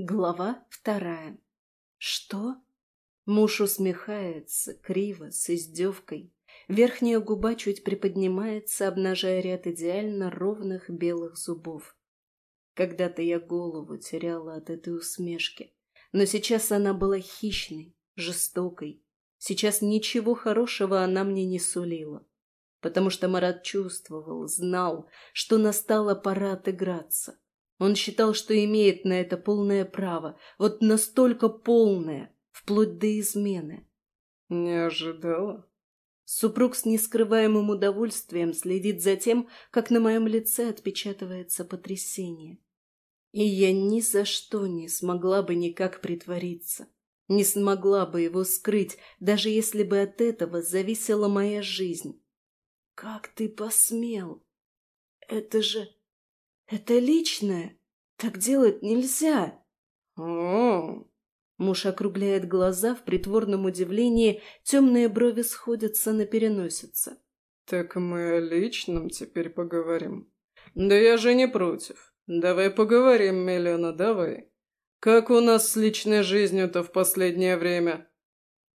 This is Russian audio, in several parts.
Глава вторая. Что? Муж усмехается, криво, с издевкой. Верхняя губа чуть приподнимается, обнажая ряд идеально ровных белых зубов. Когда-то я голову теряла от этой усмешки, но сейчас она была хищной, жестокой. Сейчас ничего хорошего она мне не сулила, потому что Марат чувствовал, знал, что настала пора отыграться. Он считал, что имеет на это полное право, вот настолько полное, вплоть до измены. «Не ожидала?» Супруг с нескрываемым удовольствием следит за тем, как на моем лице отпечатывается потрясение. И я ни за что не смогла бы никак притвориться, не смогла бы его скрыть, даже если бы от этого зависела моя жизнь. «Как ты посмел? Это же...» Это личное. Так делать нельзя. О, Муж округляет глаза в притворном удивлении, темные брови сходятся на переносице. Так мы о личном теперь поговорим. Да я же не против. Давай поговорим, Милена, давай. Как у нас с личной жизнью-то в последнее время?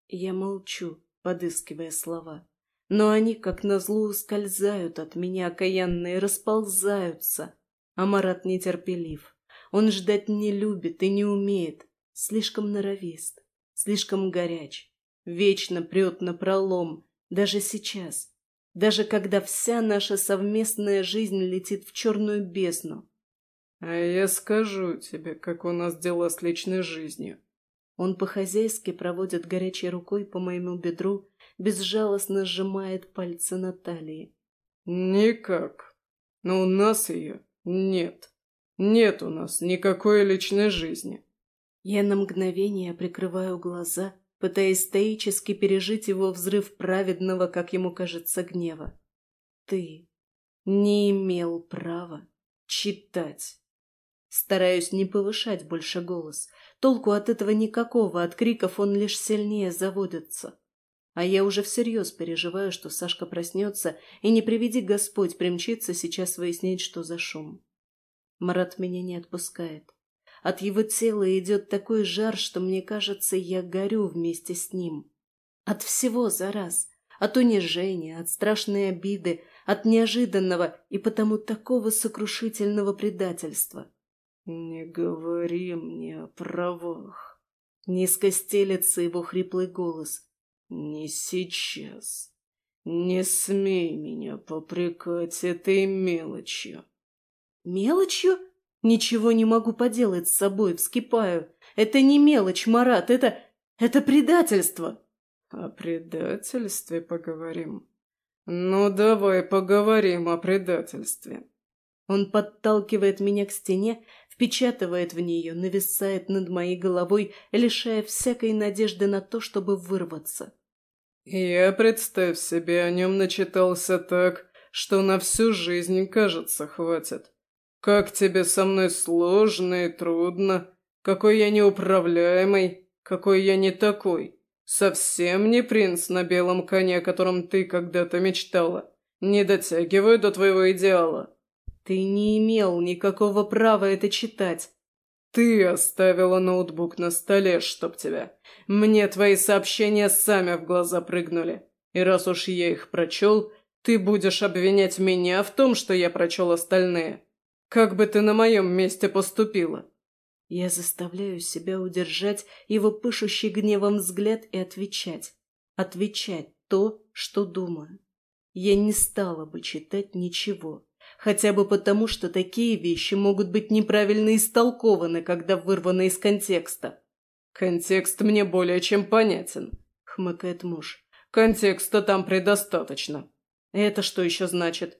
Я молчу, подыскивая слова. Но они, как назло, ускользают от меня, окаянные, расползаются. А Марат нетерпелив. Он ждать не любит и не умеет. Слишком норовист, слишком горяч. Вечно прет на пролом, даже сейчас. Даже когда вся наша совместная жизнь летит в черную бездну. А я скажу тебе, как у нас дела с личной жизнью. Он по-хозяйски проводит горячей рукой по моему бедру, безжалостно сжимает пальцы на талии. Никак. Но у нас ее «Нет, нет у нас никакой личной жизни». Я на мгновение прикрываю глаза, пытаясь стоически пережить его взрыв праведного, как ему кажется, гнева. Ты не имел права читать. Стараюсь не повышать больше голос. Толку от этого никакого, от криков он лишь сильнее заводится. А я уже всерьез переживаю, что Сашка проснется, и не приведи Господь примчиться сейчас выяснить, что за шум. Марат меня не отпускает. От его тела идет такой жар, что мне кажется, я горю вместе с ним. От всего за раз. От унижения, от страшной обиды, от неожиданного и потому такого сокрушительного предательства. «Не говори мне о правах», — низко стелется его хриплый голос. «Не сейчас. Не смей меня попрекать этой мелочью». «Мелочью? Ничего не могу поделать с собой, вскипаю. Это не мелочь, Марат, это... это предательство!» «О предательстве поговорим. Ну, давай поговорим о предательстве». Он подталкивает меня к стене, впечатывает в нее, нависает над моей головой, лишая всякой надежды на то, чтобы вырваться. Я, представь себе, о нем начитался так, что на всю жизнь, кажется, хватит. Как тебе со мной сложно и трудно, какой я неуправляемый, какой я не такой. Совсем не принц на белом коне, о котором ты когда-то мечтала. Не дотягиваю до твоего идеала. Ты не имел никакого права это читать. Ты оставила ноутбук на столе, чтоб тебя. Мне твои сообщения сами в глаза прыгнули. И раз уж я их прочел, ты будешь обвинять меня в том, что я прочел остальные. Как бы ты на моем месте поступила? Я заставляю себя удержать его пышущий гневом взгляд и отвечать. Отвечать то, что думаю. Я не стала бы читать ничего. Хотя бы потому, что такие вещи могут быть неправильно истолкованы, когда вырваны из контекста. «Контекст мне более чем понятен», — хмыкает муж. «Контекста там предостаточно». «Это что еще значит?»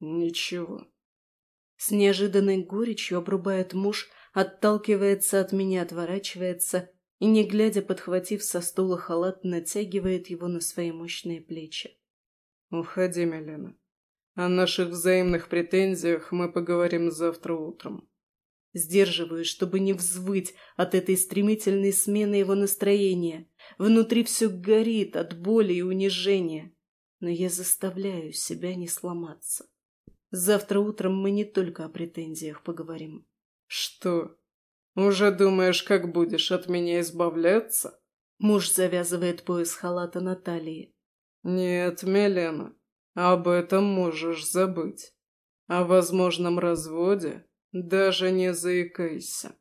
«Ничего». С неожиданной горечью обрубает муж, отталкивается от меня, отворачивается и, не глядя, подхватив со стула халат, натягивает его на свои мощные плечи. «Уходи, Милена. О наших взаимных претензиях мы поговорим завтра утром. Сдерживаюсь, чтобы не взвыть от этой стремительной смены его настроения. Внутри все горит от боли и унижения. Но я заставляю себя не сломаться. Завтра утром мы не только о претензиях поговорим. Что? Уже думаешь, как будешь от меня избавляться?» Муж завязывает пояс халата Натальи. «Нет, Милена, об этом можешь забыть. О возможном разводе даже не заикайся».